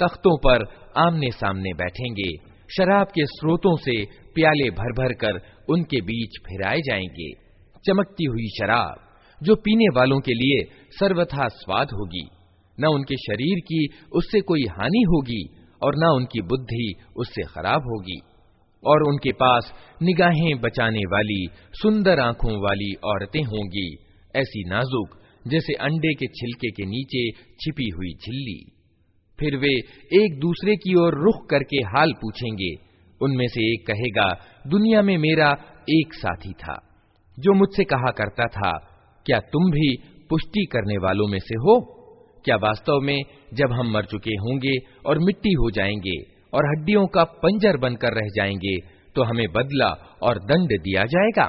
तख्तों पर आमने सामने बैठेंगे शराब के स्रोतों से प्याले भर भर कर उनके बीच फिराए जाएंगे चमकती हुई शराब जो पीने वालों के लिए सर्वथा स्वाद होगी न उनके शरीर की उससे कोई हानि होगी और न उनकी बुद्धि उससे खराब होगी और उनके पास निगाहें बचाने वाली, सुंदर आँखों वाली औरतें होंगी। ऐसी नाजुक, जैसे अंडे के छिलके के नीचे छिपी हुई झिल्ली। फिर वे एक दूसरे की ओर रुख करके हाल पूछेंगे। उनमें से एक कहेगा, दुनिया में मेरा एक साथी था, जो मुझसे कहा करता था, क्या तुम भी पुष्टि करने वालों में से हो? क्या वास्तव में जब हम मर चुके होंगे और मिट्टी हो जाएँगे और हड्डियों का पंजर बनकर रह जाएंगे तो हमें बदला और दंड दिया जाएगा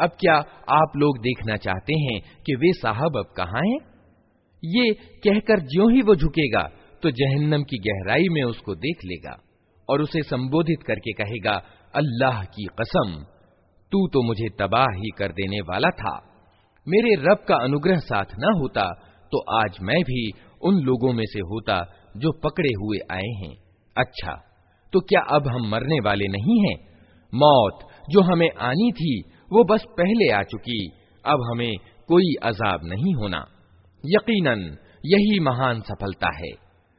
अब क्या आप लोग देखना चाहते हैं कि वे साहब अब कहाँ हैं? ये कहकर ज्यों ही वो झुकेगा तो जहन्नम की गहराई में उसको देख लेगा और उसे संबोधित करके कहेगा अल्लाह की कसम तू तो मुझे तबाह ही कर देने वाला था मेरे रब का अनुग्रह साथ न होता तो आज मैं भी उन लोगों में से होता जो पकड़े हुए आए हैं अच्छा तो क्या अब हम मरने वाले नहीं हैं मौत जो हमें आनी थी वो बस पहले आ चुकी अब हमें कोई अजाब नहीं होना यकीनन यही महान सफलता है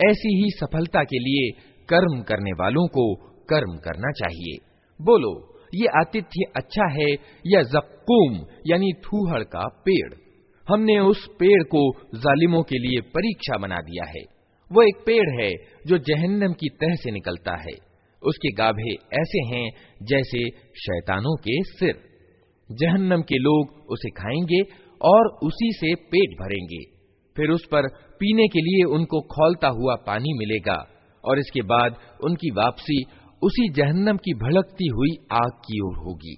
ऐसी ही सफलता के लिए कर्म करने वालों को कर्म करना चाहिए बोलो ये आतिथ्य अच्छा है या जक्कूम यानी थूहड़ का पेड़ हमने उस पेड़ को जालिमों के लिए परीक्षा बना दिया है वो एक पेड़ है जो जहन्नम की तह से निकलता है उसके गाभे ऐसे हैं जैसे शैतानों के सिर। जहन्नम के लोग उसे खाएँगे और उसी से पेट भरेंगे। फिर उस पर पीने के लिए उनको खोलता हुआ पानी मिलेगा और इसके बाद उनकी वापसी उसी जहन्नम की भड़कती हुई आग की ओर होगी।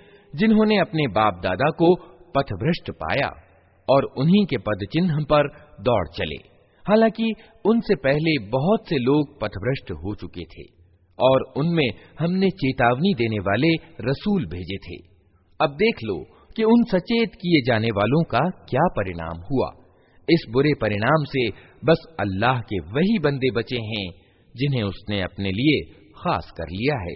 जिन्होंने अपने बाप दादा को पथभ्रष्ट पाया और उन्हीं के पद चिन्ह पर दौड़ चले। हालाँकि उनसे पहले बहुत से लोग पथभ्रष्ट हो चुके थे और उनमें हमने चेतावनी देने वाले रसूल भेजे थे। अब देख लो कि उन सचेत किए जाने वालों का क्या परिणाम हुआ। इस बुरे परिणाम से बस अल्लाह के वही बंदे बचे हैं जिन्हें उसने अपने लिए खास कर लिया है।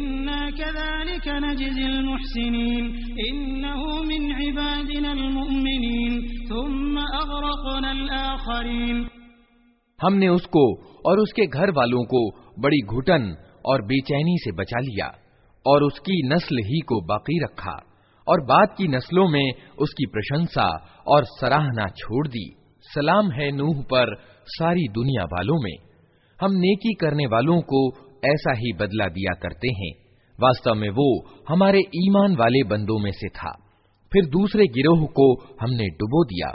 हमने उसको और उसके घर वालों को बड़ी घुटन और बेचैनी से बचा लिया और उसकी नस्ल ही को बाकी रखा और बाद की नस्लों में उसकी प्रशंसा और सराहना छोड़ दी। सलाम है नूह पर सारी दुनिया वालों में। हम नेकी करने वालों को ऐसा ही बदला दिया करते हैं। वास्तव में वो हमारे ईमान वाले बंदों में से था फिर दूसरे गिरोह को हमने डुबो दिया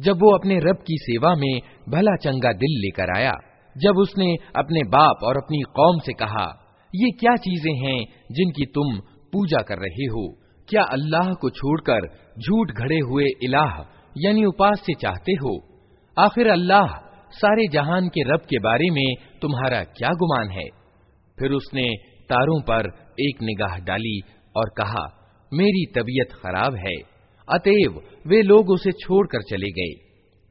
जब वो अपने रब की सेवा में भला चंगा दिल लेकर आया, जब उसने अपने बाप और अपनी कौम से कहा, ये क्या चीज़ें हैं जिनकी तुम पूजा कर रहे हो? क्या अल्लाह को छोड़कर झूठ घड़े हुए इलाह, यानी उपास्य चाहते हो? आखिर अल्लाह सारे जहान के रब के बारे में तुम्हारा क्या गुमान है? फिर उसने तारों पर एक निगाह डाली और कहा, मेरी तबीयत खराब है। अतएव वे लोग उसे छोड़कर चले गए।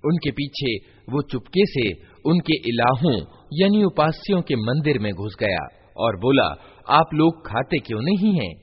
उनके पीछे वो चुपके से उनके इलाहों, यानी उपास्यों के मंदिर में घुस गया और बोला, आप लोग खाते क्यों नहीं हैं?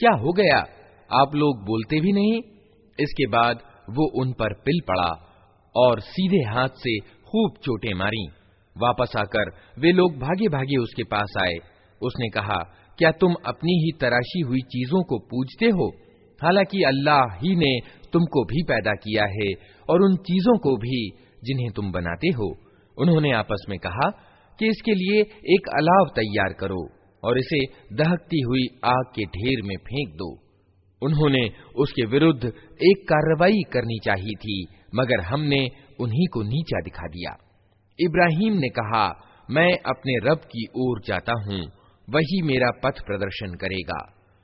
क्या हो गया? आप लोग बोलते भी नहीं? इसके बाद वो उन पर पिल पड़ा और सीधे हाथ से खूब चोटें मारी। वापस आकर वे लोग भागे भागे उसके पास आए। उसने कहा, क्या तुम अपनी ही तराशी हुई चीज़ों को पूजते हो? हालाँकि अल्लाह ही ने तुमको भी पैदा किया है और उन चीज़ों को भी जिन्हें तुम बनाते हो। उन्होंने आपस में कहा कि इसके लिए एक अलाव तैयार करो और इसे दहकती हुई आग के ढेर में फेंक दो। उन्होंने उसके विरुद्ध एक कार्रवाई करनी चाहिए थी, मगर हमने उन्हीं को नीचा दिखा दिया। इब्राहिम ने कहा, मैं अपने रब की ओर जाता हूँ, वही मेरा पथ प्रदर्शन करेगा।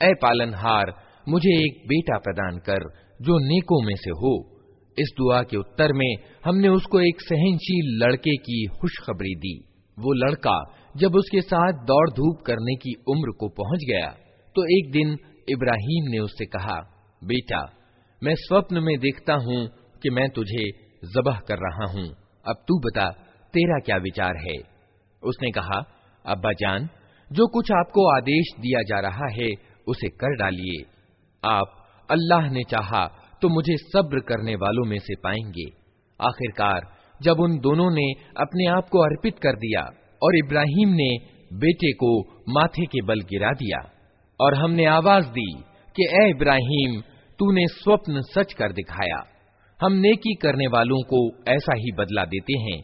ऐ पालनहार मुझे एक बेटा प्रदान कर जो नेकों में से हो इस दुआ के उत्तर में हमने उसको एक सहनशील लड़के की खुशखबरी दी वो लड़का जब उसके साथ दौड़ धूप करने की उम्र को पहुँच गया तो एक दिन इब्राहिम ने उससे कहा, बेटा, मैं स्वप्न में देखता हूँ कि मैं तुझे जबह कर रहा हूँ। अब तू बता, तेरा क्या विचार है? उसने कहा, अब्बा जान, जो कुछ आपको आदेश दिया जा रहा है, उसे कर डालिए। आप अल्लाह ने चाहा तो मुझे सब्र करने वालों में से पाएँगे। आखिरकार, जब उन दोनों ने अपने आप को अर्पित कर दिया और इब्राहिम ने बेटे को माथे के बल गिरा दिया, और हमने आवाज़ दी कि, ए इब्राहिम, तूने स्वप्न सच कर दिखाया। हम नेकी करने वालों को ऐसा ही बदला देते हैं।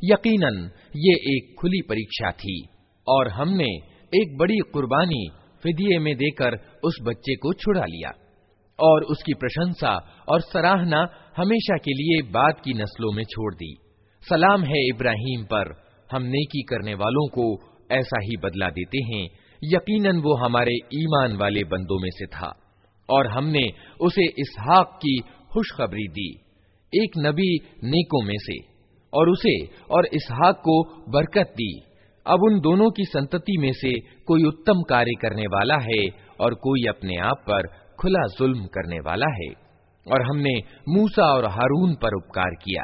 यकीनन ये एक खुली परीक्षा थी और हमने एक बड़ी कुर्बानी फिदिये में देकर उस बच्चे को छुड़ा लिया और उसकी प्रशंसा और सराहना हमेशा के लिए बाद की नस्लों में छोड़ दी सलाम है इब्राहिम पर हम नेकी करने वालों को ऐसा ही बदला देते हैं यकीनन वो हमारे ईमान वाले बंदों में से था, और हमने उसे इसहाक की खुशखबरी दी, एक नबी नेकों में से, और उसे और इसहाक को बरकत दी। अब उन दोनों की संतति में से कोई उत्तम कार्य करने वाला है, और कोई अपने आप पर खुला जुल्म करने वाला है। और हमने मूसा और हारून पर उपकार किया।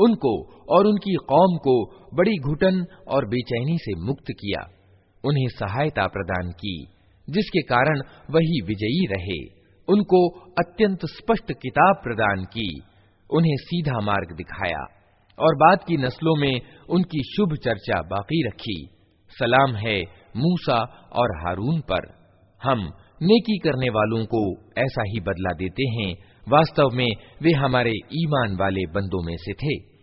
उनको और उनकी कौम को बड़ी घुटन और बेचैनी से मुक्त किया। उन्हें सहायता प्रदान की, जिसके कारण वही विजयी रहे। उनको अत्यंत स्पष्ट किताब प्रदान की, उन्हें सीधा मार्ग दिखाया और बाद की नस्लों में उनकी शुभ चर्चा बाकी रखी। सलाम है मूसा और हारून पर। हम नेकी करने वालों को ऐसा ही बदला देते हैं वास्तव में वे हमारे ईमान वाले बंदों में से थे।